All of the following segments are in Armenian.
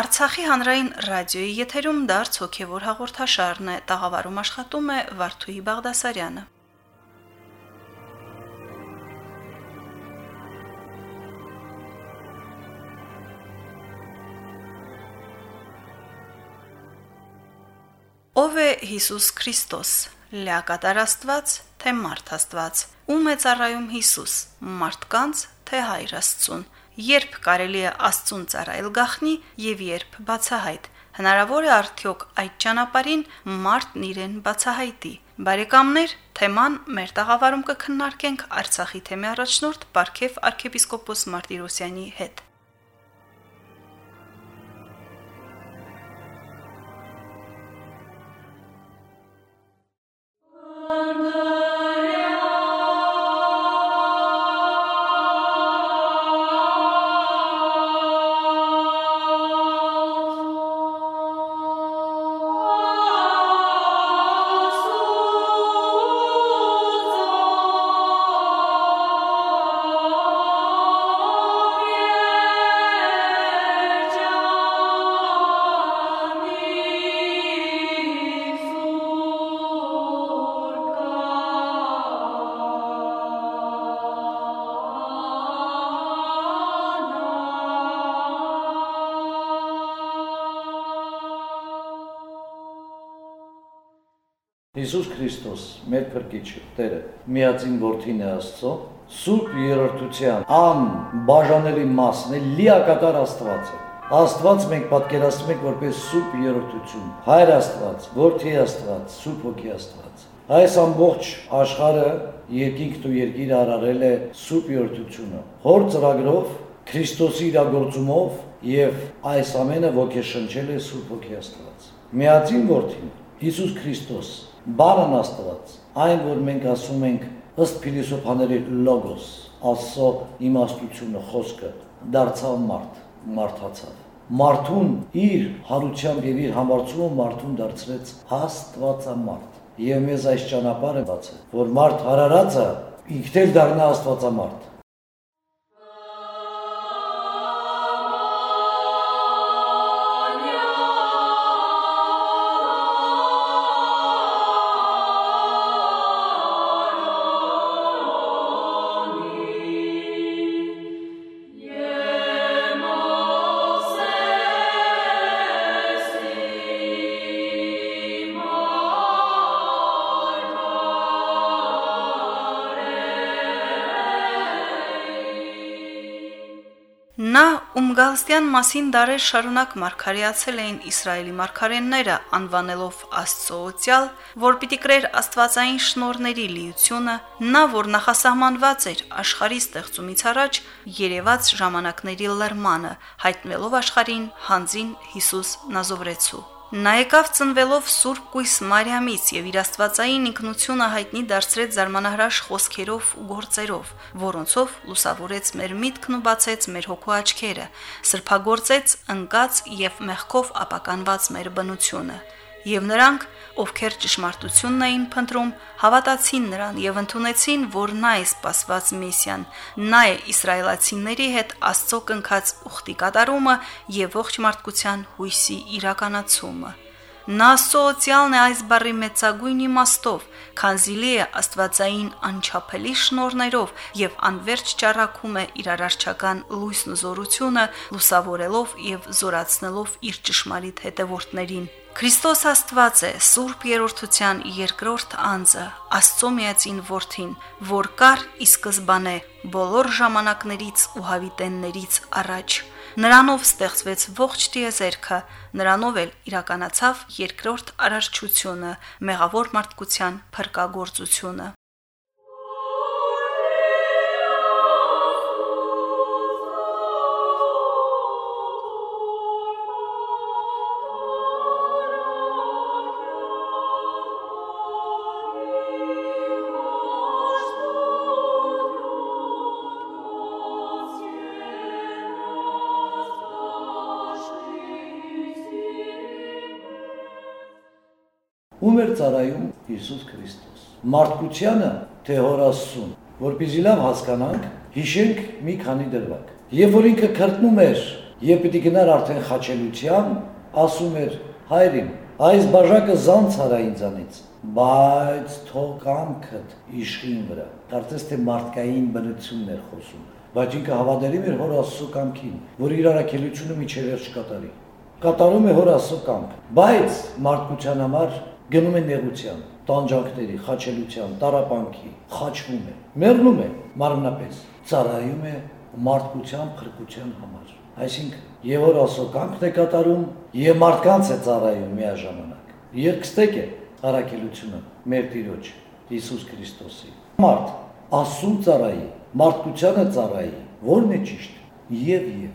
Արցախի հանրային ռադիոյի եթերում դարձ հոգևոր հաղորդաշարն է, տաղավարում աշխատում է Վարդուհի Բաղդասարյանը։ Ով է Հիսուս Քրիստոս, լիակատար Աստված, թե մարդ Աստված։ Ում է ծառայում Հիսուս, մարդկանց, թե Հայր Աստծուն երբ կարելի է Աստծուն ծառայել գախնի եւ երբ բացահայտ։ Հնարավոր է արդյոք այդ ճանապարհին մարդն իրեն բացահայտի։ Բարեկամներ, թեման մեր տաղավարում կքննարկենք Արցախի թեմի առաջնորդ Պարքև arczepiskopos Մարտիրոսյանի հետ։ Քրիստոս, մեր Փրկիչը, Տերը, միածին որդին է Աստծո, Սուրբ Երրորդության ան բաժանելի մասն է լիակատար Աստվածը։ Աստված մենք պատկերացնում ենք որպես Սուրբ Երրորդություն, Հայր Աստված, Որդի Աստված, Սուրբ Հոգի Աստված։ Այս ամբողջ աշխարհը երկինքն ու երկիրը արարել է Սուրբ Երրորդությունը։ Հոր ծրագրով Քրիստոսի իրագործումով եւ այս ամենը ոգեշնչել է Սուրբ Հոգի Աստված։ Միածին որդին Հիսուս Քրիստոս Բառն Աստված, այն որ մենք ասում ենք ըստ փիլիսոփաների լոգոս, ասո իմաստությունը, խոսքը, դարձավ մարդ, մարդացավ։ Մարդուն իր հարությամբ եւ իր համարցումը մարդուն դարձրեց Աստվածամարդ։ Եվ մեզ այս ճանապարհը բացել, որ մարդ հարարածը ինքն էլ դառնա Աստվածամարդ ում Գալստյան մասին դարեր շարունակ մարգարեացել էին Իսրայելի մարգարենները, անվանելով Աստծոոցյալ, որ պիտի կրեր Աստվածային շնորների լիությունը, նա, որ նախասահմանված էր աշխարհի ստեղծումից առաջ, երևաց ժամանակների լրմանը, հայտնվելով աշխարհին հանձին Հիսուս Նազովրեցու։ Նա եկավ ծնվելով Սուրբ Կույս Մարիամից եւ իր Աստվածային ինքնությունը հայտնի դարձրեց զարմանահրաշ խոսքերով ու գործերով, որոնցով լուսավորեց մեր միտքն ու բացեց մեր հոգու աչքերը, սրբագործեց ընկած եւ մեղքով ապականված մեր բնությունը եւ նրանք, ովքեր ճշմարտությունն էին փնտրում, հավատացին նրան եւ ընդունեցին, որ նա է սպասված Մեսիան, նա է իսրայելացիների հետ Աստծո կնքած ուխտի կատարումը եւ ողջ մարդկության հույսի իրականացումը։ Նա սոցիալն է այս բարի մեծագույն իմաստով, քանզիլի է աստվածային անչափելի շնորներով եւ անverջ ճառակում է իր արարչական լույսն ու զորությունը, լուսավորելով եւ զորացնելով իր ճշմարիտ հետևորդներին։ Քրիստոս Աստված է, Սուրբ Երորդության երկրորդ անձը, Աստծո միածին որդին, որ կար ի սկզբանե բոլոր ժամանակներից ու հավիտեններից առաջ։ Նրանով ստեղծվեց ողջ տիեզերքը, նրանով էլ իրականացավ երկրորդ արարչությունը, մեղավոր մարդկության փրկagorցությունը։ ծառայում Հիսուս Քրիստոս։ Մարդկությանը թե հորասուն, որպեսզի լավ հասկանանք, հիշենք մի քանի դրվագ։ Եվ որ ինքը քրտնում էր Եվ պիտի գնար արդեն խաչելության, ասում էր հայրին, այս բաժակը զանց արա ինձանից, բայց թող կամքդ իշխին վրա։ Կարծես թե մարդկային բնությունն էր խոսում, բայց ինքը հավատալի էր հոր Աստծո կամքին, որ իր առաքելությունը միջև վերջ կատարի։ Կատարում է հոր Աստծո կամք, բայց մարդկության համար գնում է նեղության, տանջանքների, խաչելության, տարապանքի, խաչվում է, մեռնում է մարմնապես, ծառայում է մարդկության փրկության համար։ Այսինքն, եւ որ ասոկանքն է կատարում, եւ մարդկանց է ծառայում միաժամանակ։ Երկստեք է առաքելությունը մեր Տիրոջ Հիսուս Քրիստոսի։ Մարդ Աստծուն ծառայի, մարդկությանը ծառայի, ո՞րն է ճիշտ։ Եվ եւ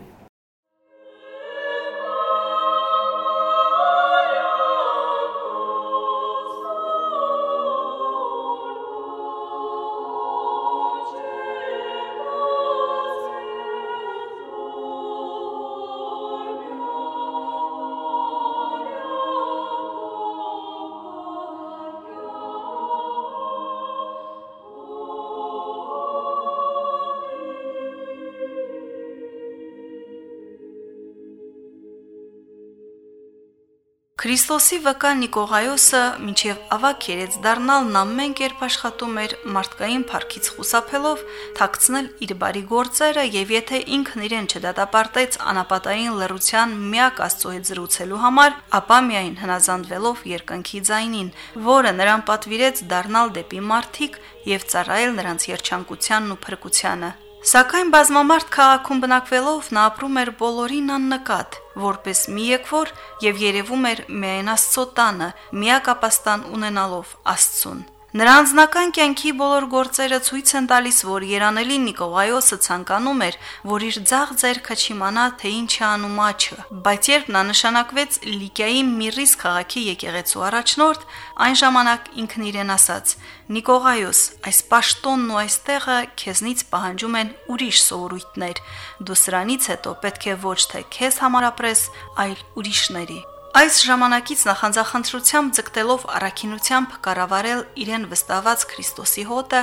Քրիստոսի վկա Նիկողայոսը մինչև ավակ երեց դառնալն ամեն կերպ աշխատում էր մարդկային փառքից խուսափելով թաքցնել իր բարի գործերը եւ եթե ինքն իրեն չդատապարտեց անապատային լրության միակ Աստծո հետ զրուցելու համար, ապա միայն հնազանդվելով երկնքի ձայնին, որը նրան պատվիրեց դառնալ դեպի մարդիկ եւ ծառայել նրանց երջանկությանն ու փրկությանը։ Սակայն բազմամարդ քաղաքում բնակվելով նա ապրում էր բոլորին աննկատ, որպես մի եկվոր եւ երևում էր միայն Աստծո տանը, միակապաստան ունենալով Աստծուն։ Նրա անձնական կյանքի բոլոր գործերը ցույց են տալիս, որ Երանելի Նիկողայոսը ցանկանում էր, որ իր ձախ ձեռքը չիմանա, թե ինչ է անում աչը, բայց երբ նա նշանակվեց Լիկիայի Միրիս քաղաքի եկեղեցու առաջնորդ, այն ժամանակ ինքն իրեն ասաց. Նիկողայոս, այս պաշտոնն ու այս տեղը քեզնից պահանջում են ուրիշ սովորույթներ։ Դու սրանից հետո պետք է ոչ թե քեզ համար ապրես, այլ ուրիշների։ Այս ժամանակից նախանձախնդրությամբ ձգտելով առաքինությամբ կառավարել իրեն վստահված Քրիստոսի հոտը,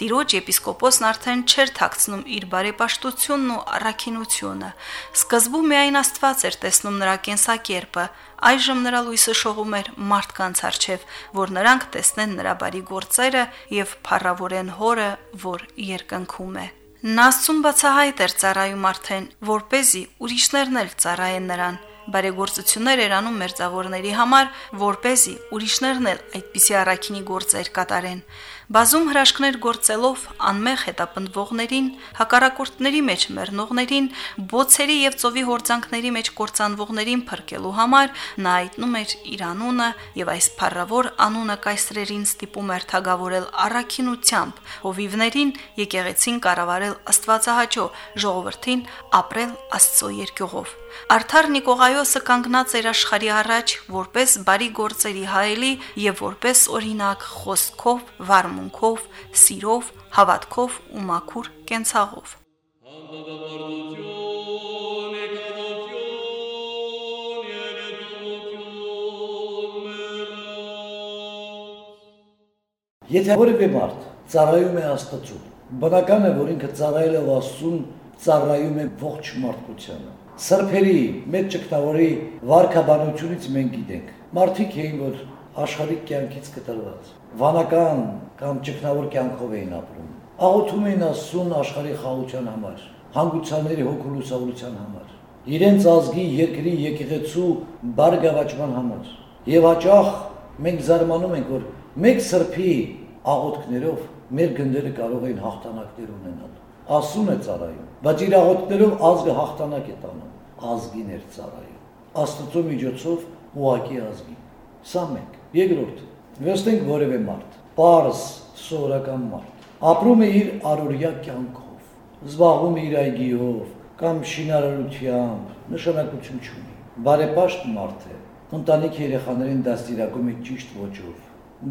Տիրոջ եպիսկոպոսն արդեն չէր թաքցնում իր բարեպաշտությունն ու առաքինությունը։ Սկզբում միայն Աստված էր տեսնում նրա կենսակերպը, այժմ նրա լույսը շողում էր մարդկանց արչև, որ նրանք տեսնեն նրա բարի գործերը եւ փառավորեն հորը, որ երկնքում է։ Նա Աստուն բացահայտ էր ծառայում արդեն, որ เป զի ուրիշներն էլ ծառայեն նրան բարեգործություններ էր անում մերձավորների համար, որ เป զի ուրիշներն էլ այդպիսի առաքինի գործեր կատարեն։ Բազում հրաշքներ գործելով անմեղ հետապնդվողներին, հակառակորդների մեջ մեռնողներին, բոցերի եւ ծովի հորձանքների մեջ կործանվողներին փրկելու համար նա այտնում էր իր անունը եւ այս փառավոր անունը կայսրերին ստիպում էր թագավորել առաքինությամբ, հովիվներին եկեղեցին կառավարել Աստվածահաճո, ժողովրդին ապրել Աստծո երկյուղով։ Արթար Նիկողայոսը կանգնած էր աշխարհի առաջ որպես բարի գործերի հայելի եւ որպես օրինակ խոսքով, վարմունքով, սիրով, հավատքով ու մաքուր կենցաղով։ Եթե որևէ մարդ ծառայում է Աստծուն, բնական է, որ ինքը ծառայել է Աստծուն, ծառայում է ողջ մարդկությանը սրբերի մեծ ճգնավորի վարկաբանությունից մենք գիտենք։ Մարդիկ էին, որ աշխարհիկ կյանքից կտրված, վանական կամ ճգնավոր կյանքով էին ապրում։ Աղոթում էին Աստծուն աշխարհի խաղության համար, հանգուցալների հոգու լուսավորության համար, իրենց ազգի երկրի եկեղեցու բարգավաճման համար։ Եվ հաճախ մենք զարմանում ենք, որ մեկ սրբի աղոթքներով մեր գնդերը կարող էին հաղթանակներ ունենալ ասում է ծառայում, բայց իր աղոթքներով ազգը հաղթանակ է տանում, ազգին էր ծառայում։ Աստծո միջոցով ուղակի ազգին։ Սա մեկ։ Երկրորդ, վերստենք որևէ մարդ, պարս սովորական մարդ, ապրում է իր առօրյա կյանքով, զբաղվում է իր այգիով կամ շինարարությամբ, նշանակություն չունի։ Բարեպաշտ մարդ է, ընտանիք երեխաներին դաստիարակում է ճիշտ ոճով,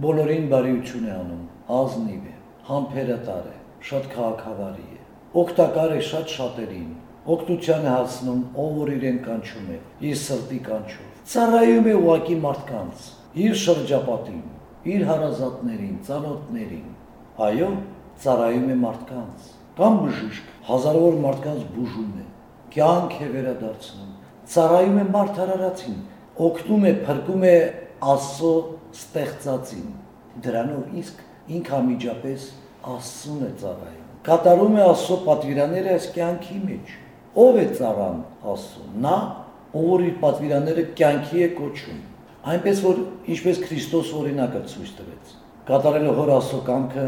բոլորին բարիություն է անում, ազնիվ է, համբերատար է, շատ քաղաքավարի է օգտակար է շատ շատերին, օգնության է հասնում, ով որ իրեն կանչում է, իր սրտի կանչով։ Ծառայում է ուղակի մարդկանց, իր շրջապատին, իր հարազատներին, ծանոթներին։ Այո, ծառայում է մարդկանց։ Կամ բժիշկ հազարավոր մարդկանց բուժում է, կյանք է վերադարձնում։ Ծառայում է մարդարարացին, օգնում է, փրկում է Աստծո ստեղծածին։ Դրանով իսկ ինքամիջապես Աստծուն է ծառայում։ Կատարում է Աստծո պատվիրանները այս կյանքի մեջ։ Ո՞վ է ծառան Աստծուն։ Նա, ով իր պատվիրանները կյանքի է կոչում։ Այնպես որ ինչպես Քրիստոս օրինակը ցույց տվեց, կատարելով հոր Աստծո կամքը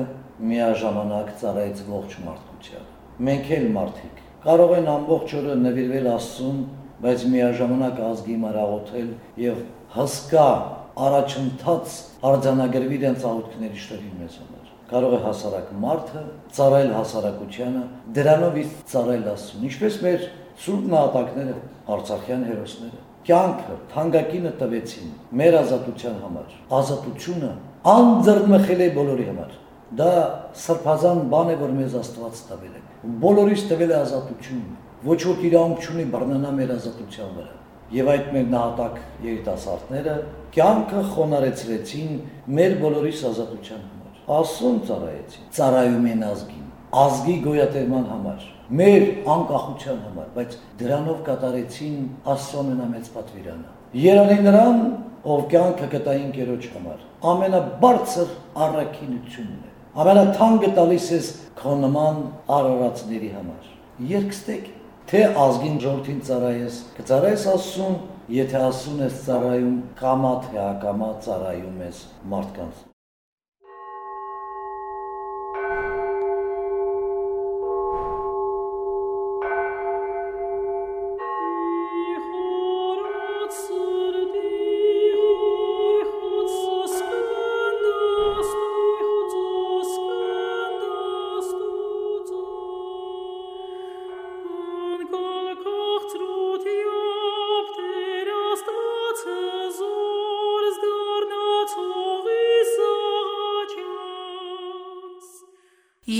միաժամանակ ծառայեց ողջ մարդկությանը։ Մենք էլ մարդիկ կարող են ամբողջ օրը նվիրվել Աստծուն, բայց միաժամանակ ազգի մարաղոթել եւ հսկա առաջընթաց արձանագրվի իրենց աղոթքների շտերի մեզ համար։ Կարող է հասարակ մարդը ծառայել հասարակությանը, դրանով իսկ ծառայել Աստծուն։ Ինչպես մեր սուրբ նահատակները, Արցախյան հերոսները կյանքը թանկագինը տվեցին մեր ազատության համար։ Ազատությունը անձեռնմխել է բոլորի համար։ Դա սրբազան բան է, որ մեզ Աստված տվել է։ Բոլորիս տվել է ազատություն։ Ոչ ոք իրավունք չունի բռնանա մեր ազատության վրա։ Եվ այդ մեր նահատակ երիտասարդները կյանքը խոնարեցրեցին մեր բոլորիս ազատության Աստուն ծառայեցին։ Ծառայում են ազգին, ազգի գոյատևման համար, մեր անկախության համար, բայց դրանով կատարեցին Աստծո ամենամեծ պատվիրանը։ Երանի նրան, ով կյանքը կտային կերոջ համար, ամենաբարձր առաքինությունն է ամենաթանկը տալիս ես քո նման արարածների համար։ Երկստեք թե ազգին ժողովրդին ծառայես, կծառայես Աստծուն, եթե Աստծուն ես ծառայում, կամա թե ակամա ծառայում ես մարդկանց։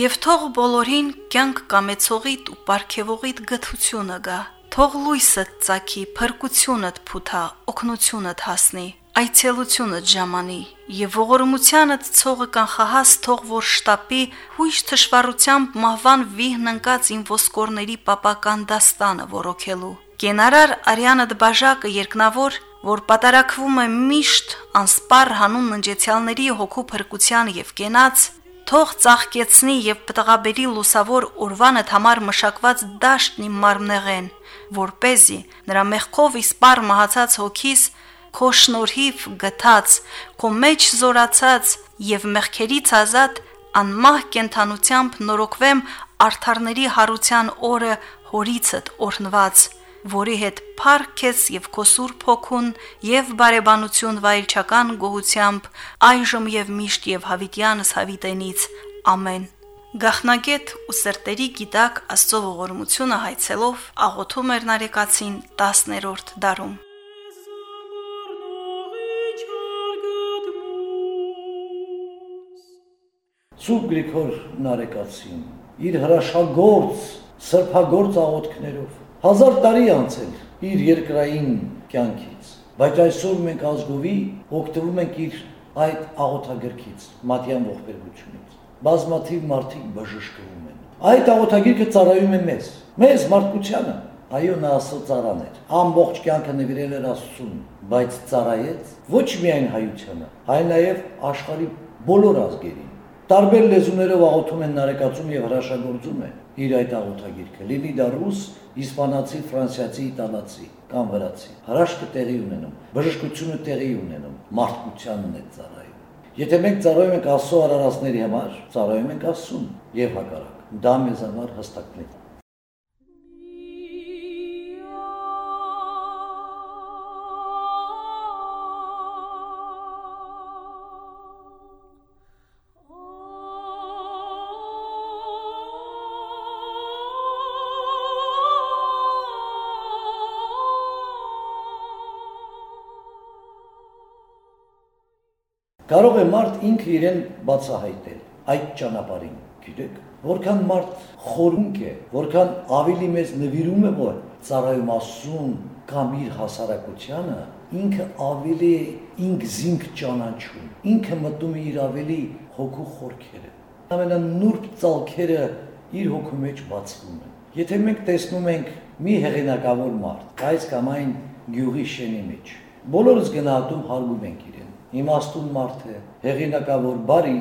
Եվ թող բոլորին կյանք կամեցողիդ ու ապարքեվողիդ գթությունը գա։ Թող լույսը ծակի, փրկությունդ փութա, օգնությունդ հասնի, այցելությունդ ժամանի, եւ ողորմությանդ ցողը կանխահաս թող որ շտապի հույժ թշվառությամբ մահվան վիհն ընկած իմ ոսկորների պապական դաստանը որոքելու։ Կենարար արյանդ բաժակը երկնավոր որ պատարակվում է միշտ անսպար հանուն ննջեցյալների հոգու փրկության եւ կենաց թող ծաղկեցնի եւ պտղաբերի լուսավոր օրվանդ համար մշակված դաշտն իմ մարմնեղեն, որ เป զի նրա մեղքով իսպար մահացած հոգիս քո շնորհիվ գթած, քո մեջ զորացած եւ մեղքերից ազատ անմահ կենթանությամբ նորոգվեմ արթարների հարության օրը հորիցդ օրնված որի հետ փառքես եւ քո սուրբ հոգուն եւ բարեբանություն վայելչական գոհությամբ այժմ եւ միշտ եւ հավիտյանս հավիտենից. Ամեն Գախնագետ ու սրտերի գիտակ Աստծո ողորմությունը հայցելով աղոթում էր Նարեկացին 10-րդ դարում Սուրբ Գրիգոր Նարեկացին իր հրաշագործ սրբագործ աղոթքներով Հազար տարի անցել իր երկրային կյանքից, բայց այսօր մենք ազգովի օգտվում ենք իր այդ աղոթագրքից, Մատյան ողբերգությունից։ Բազմաթիվ մարդիկ բժշկվում են։ Այդ աղոթագիրքը ծառայում է մեզ, մեզ մարդկությանը։ Այո, նա Աստծո ծառան էր։ Ամբողջ կյանքը նվիրել էր Աստծուն, բայց ծառայեց ոչ միայն հայությանը, այլ նաև աշխարհի բոլոր ազգերին։ Տարբեր լեզուներով աղոթում են նարեկացում եւ հրաշագործում են իր այդ աղոթագիրքը։ Լինի դա ռուս, իսպանացի, ֆրանսիացի, իտալացի կամ վրացի։ Հրաշքը տեղի ունենում, բժշկությունը տեղի ունենում, մարդկությանն է ծառայում։ Եթե մենք ծառայում ենք Աստծո արարածների համար, ծառայում ենք Աստծուն եւ հակառակ։ Դա մեզ համար հստակն է։ Կարող է մարդ ինքը իրեն բացահայտել այդ ճանապարհին, գիտեք, որքան մարդ խորունկ է, որքան ավելի մեծ նվիրում է որ ծառայում Աստծուն կամ իր հասարակությանը, ինքը ավելի ինք զինք ճանաչում, ինքը մտնում է իր ավելի հոգու խորքերը։ Ամենանուրբ ցալքերը իր հոգու մեջ բացվում են։ Եթե մենք տեսնում ենք մի հեղինակավոր մարդ, այս կամ այն գյուղի շենի մեջ։ Բոլորս գնահատում հարգում ենք իրեն։ Իմաստուն մարդ է, հեղինակավոր, բարի,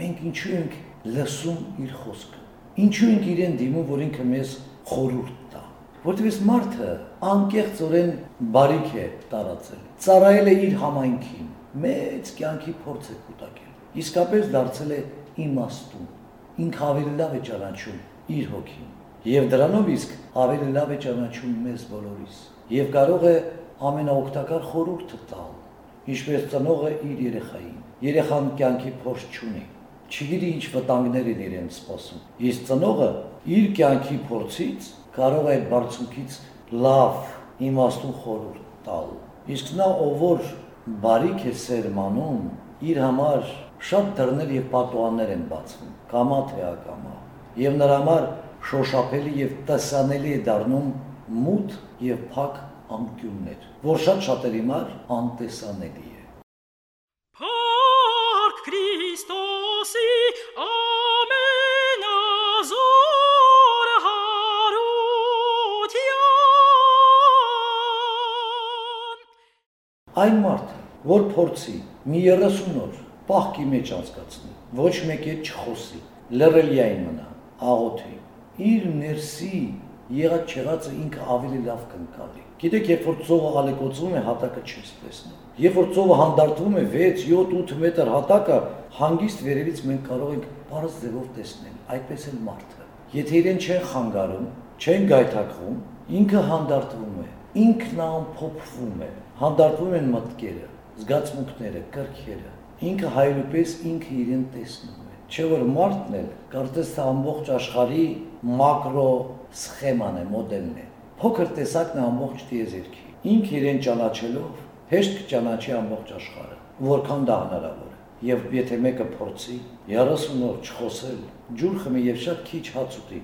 մենք ինչու ենք լսում իր խոսքը։ Ինչու ենք իրեն դիմում, որ ինքը մեզ խորհուրդ տա։ Որտեղ այս մարդը անկեղծորեն բարիք է տարածել։ Ծառայել է իր համայնքին, մեծ կյանքի փորձ է կուտակել։ Իսկապես դարձել է իմաստուն։ Ինքը ավելի լավ է ճանաչում իր հոգին։ Եվ դրանով իսկ ավելի լավ է ճանաչում մեզ բոլորիս։ Եվ կարող է ամենաօգտակար խորհուրդը տալ, ինչպես ծնողը իր երեխային։ Երեխան կյանքի փորձ չունի, չգիտի ինչ վտանգներ են իրեն սպասում։ Իսկ ծնողը իր կյանքի փորձից կարող է բարձունքից լավ իմաստուն խորհուրդ տալ։ Իսկ նա ով որ բարիք է սերմանում, իր համար շատ դռներ եւ պատուհաններ են բացվում, կամա թե ակամա։ Եվ նրա համար շոշափելի եւ տեսանելի է դառնում մութ եւ փակ անկյուններ, որ շատ շատերի համար անտեսանելի է։ Փառք Քրիստոսի Այն մարդը, որ փորձի մի 30 օր պահքի մեջ անցկացնի, ոչ մեկ էլ չխոսի, լռելիային մնա, աղոթի, իր ներսի եղած չեղածը ինքը ավելի լավ կընկալի։ Գիտեք, երբ որ ծովը ալեկոծվում է, հատակը չես տեսնում։ Երբ որ ծովը հանդարտվում է 6, 7, 8 մետր հատակը, հանգիստ վերևից մենք կարող ենք բարձ ձևով տեսնել։ Այդպես էլ մարդը։ Եթե իրեն չեն խանգարում, չեն գայթակղում, ինքը հանդարտվում է, ինքն ամփոփվում է, հանդարտվում են մտքերը, զգացմունքները, կրքերը։ Ինքը հայրուպես ինքը իրեն տեսնում է։ Չէ որ մարդն էլ կարծես թե ամբողջ աշխարհի մակրո սխեման է, մոդելն է։ Փոքր տեսակն է ամբողջ տիեզերքի։ Ինքը իրեն ճանաչելով հեշտ կճանաչի ամբողջ աշխարհը, որքան դա հնարավոր է։ Եվ եթե մեկը փորձի 30 օր չխոսել, ջուր խմի եւ շատ քիչ հաց ուտի,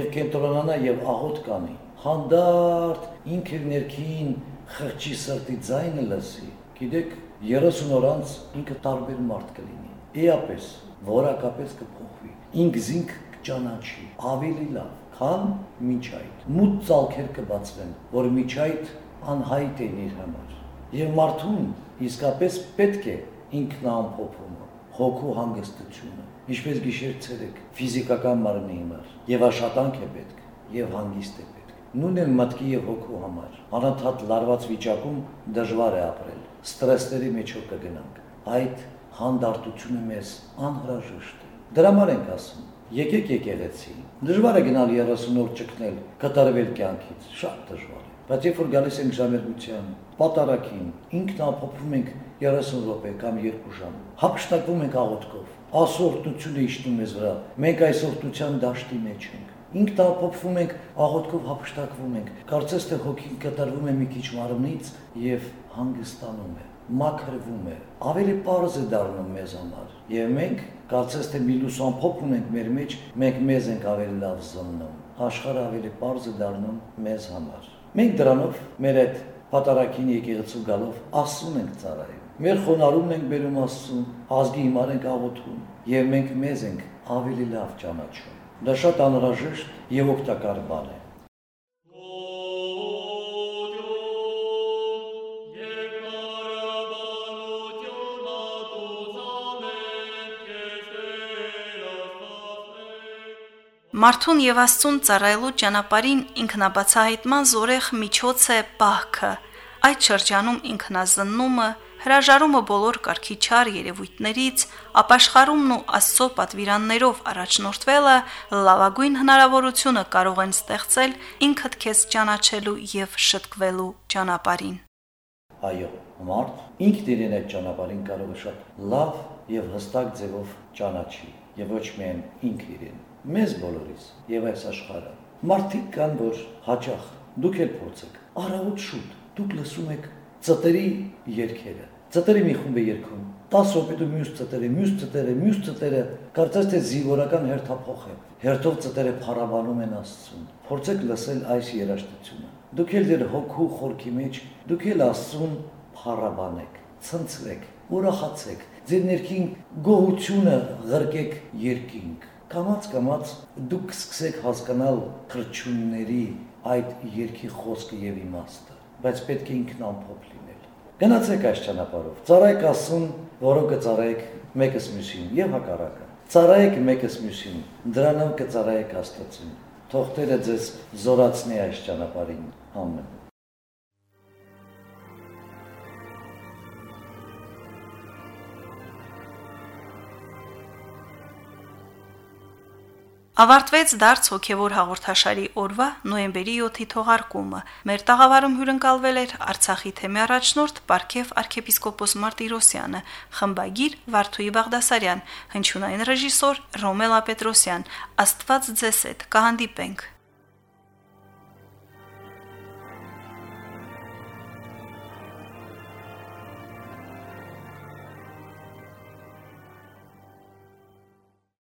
եւ կենտրոնանա եւ աղոտ կանի, հանդարտ ինքը ներքին խղճի սրտի ձայնը լսի, գիտեք 30 օր անց ինքը տարբեր մարդ կլինի։ Էապես որակապես կփոխվի։ Ինք զինք կճանաչի ավելի լավ, քան միջ այդ։ Մութ ցալքեր կբացվեն, որ միջ այդ անհայտ են իր համար։ Եվ մարդուն իսկապես պետք է ինքնամփոփումը, հոգու հանգստությունը, ինչպես գիշեր ցերեկ, ֆիզիկական մարմնի համար, եւ աշխատանք է պետք, եւ հանգիստ է պետք։ Նույնն էլ մտքի եւ հոգու համար։ Անընդհատ լարված վիճակում դժվար է ապրել։ Ստրեսների մեջով կգնանք։ Այդ հանդարտությունը մեզ անհրաժեշտ է։ Դրա համար ենք ասում. եկեք եկեղեցի։ Դժվար է գնալ 30 օր ճկնել, կատարվել կյանքից, շատ դժվար է։ Բայց երբ որ գալիս ենք ժամերգության, պատարակին, ինքնափոփվում ենք 30 րոպե կամ 2 ժամ։ Հապշտակվում ենք աղոթքով։ Ասորտությունը իշտում մեզ վրա։ Մենք այս օրտության դաշտի մեջ ենք։ Ինքնափոփվում ենք, աղոթքով հապշտակվում ենք։ Կարծես թե հոգին կատարվում է մի քիչ մարմնից եւ հանգստանում է մաքրվում է, ավելի པարզ է դառնում մեզ համար։ Եվ մենք կարծես թե մի լուսամփոփ ունենք մեր մեջ, մենք մեզ ենք ավելի լավ զննում։ Աշխարհը ավելի པարզ է դառնում մեզ համար։ Մենք դրանով մեր այդ պատարակին եկեղեցու գալով Աստծուն ենք ծառայում։ Մեր խոնարհումն ենք բերում Աստծուն, ազգի հիմար ենք աղոթում, եւ մենք մեզ ենք ավելի լավ ճանաչում։ Դա շատ անհրաժեշտ եւ օգտակար բան է։ Մարդուն եւ Աստծուն ծառայելու ճանապարհին ինքնաբացահայտման զորեղ միջոց է պահքը։ Այդ շրջանում ինքնազննումը, հրաժարումը բոլոր կարգի չար երևույթներից, ապաշխարումն ու Աստծո պատվիրաններով առաջնորդվելը լավագույն հնարավորությունը կարող են ստեղծել ինքդ քեզ ճանաչելու եւ շտկվելու ճանապարհին։ Այո, մարդ ինքն իրեն այդ ճանապարհին կարող է շատ լավ եւ հստակ ձևով ճանաչի եւ ոչ միայն ինքը իրեն մեզ բոլորիս եւ այս աշխարհը։ Մարդիկ կան, որ հաճախ դուք էլ փորձեք, առավոտ շուտ դուք լսում եք ծտերի երգերը։ Ծտերի մի խումբ է երգում։ 10 րոպե մյուս ծտերը, մյուս ծտերը, մյուս ծտերը, կարծես թե զինվորական հերթափոխ է։ Հերթով ծտերը փառաբանում են Աստծուն։ Փորձեք լսել այս երաժշտությունը։ Դուք էլ ձեր հոգու խորքի մեջ, դուք էլ Աստծուն փառաբանեք, ցնցվեք, ուրախացեք, ձեր ներքին գոհությունը ղրկեք երկինք կամած-կամած դուք կսկսեք հասկանալ քրչունների այդ երկի խոսքը եւ իմաստը, բայց պետք է ինքն ամփոփ լինել։ Գնացեք այս ճանապարհով։ Ծառայք ասուն, որը կծառայեք մեկս մյուսին եւ հակառակը։ Ծառայեք մեկս մյուսին, դրանով կծառայեք Աստծուն։ Թող Տերը ձեզ զորացնի այս ճանապարհին։ Ամեն։ Ավարտվեց դարձ հոգևոր հաղորդաշարի օրվա նոյեմբերի 7-ի թողարկումը։ Մեր տաղավարում հյուրընկալվել էր Արցախի թեմի առաջնորդ Պարքև arczepiskopos Մարտիրոսյանը, խմբագիր Վարդուհի Բաղդասարյան, հնչյունային ռեժիսոր Ռոմելա Պետրոսյան։ Աստված ձեզ հետ։ Կհանդիպենք